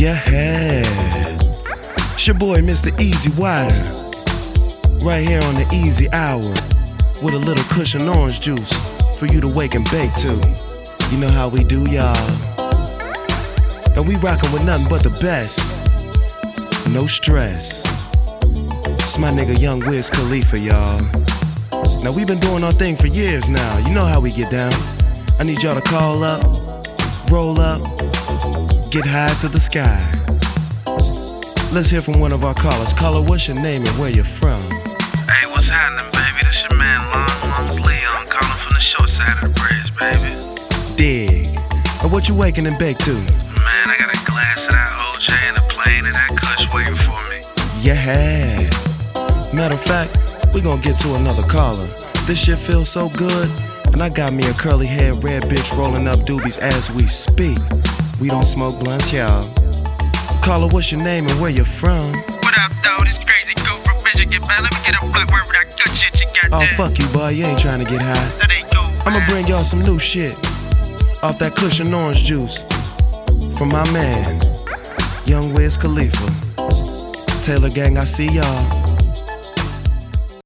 Yeah. It's your boy, Mr. Easy Wider. Right here on the Easy Hour. With a little Kush and Orange Juice for you to wake and bake to. You know how we do, y'all. And we rockin' with nothing but the best. No stress. It's my nigga Young Wiz Khalifa, y'all. Now we've been doing our thing for years now. You know how we get down. I need y'all to call up, roll up, get high to the sky. Let's hear from one of our callers. Caller, what's your name and where you're from? Hey, what's happening, baby? This your man, Long Lungs Leon, calling from the short side of the bridge, baby. Dig. And what you waking and bake to? Man, I got a glass of that OJ and a plane and that Kush waiting for me. Yeah. Matter of fact, we gonna get to another caller. This shit feels so good, and I got me a curly haired red bitch rolling up doobies as we speak. We don't smoke blunts, y'all. Caller, what's your name and where you're from? What up, though? This crazy goof from Michigan, man. Let me get a word for that good shit you got Oh, fuck you, boy. You ain't trying to get high. That ain't cool. I'ma bring y'all some new shit off that Kush and Orange Juice from my man, Young Wiz Khalifa. Taylor Gang, I see y'all.